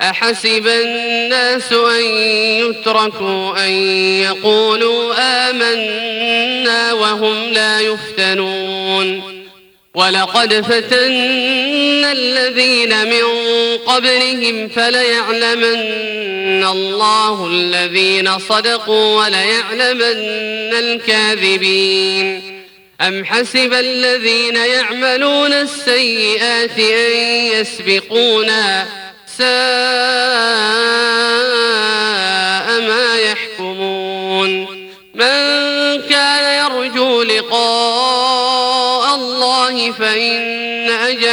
أحسب الناس أن يتركوا أن يقولوا آمنا وهم لا يفتنون. ولقد فتنا الذين من قبلهم فليعلمن الله الذين صدقوا وليعلمن الكاذبين. أم حسب الذين يعملون السيئات أن يسبقونا ساء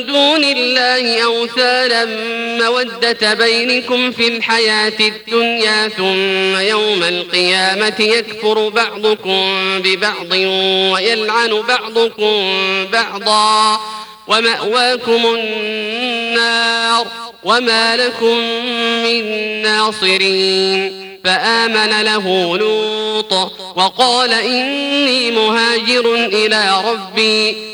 دون الله أوثانا مودة بينكم في الحياة الدنيا ثم يوم القيامة يكفر بعضكم ببعض ويلعن بعضكم بعضا ومأواكم النار وما لكم من ناصرين فآمن له لوط وقال إني مهاجر إلى ربي